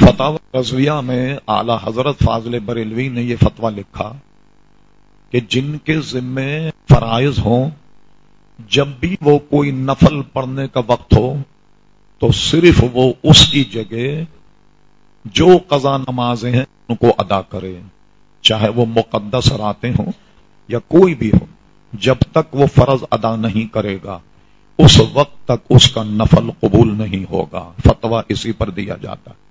فتح رضویہ میں اعلی حضرت فاضل بریلوی نے یہ فتویٰ لکھا کہ جن کے ذمے فرائض ہوں، جب بھی وہ کوئی نفل پڑھنے کا وقت ہو، تو صرف وہ اس کی جگہ جو قضا نمازیں ہیں ان کو ادا کرے، چاہے وہ مقدس راتیں ہوں یا کوئی بھی ہو، جب تک وہ فرض ادا نہیں کرے گا، اس وقت تک اس کا نفل قبول نہیں ہوگا۔ فتویٰ اسی پر دیا جاتا ہے۔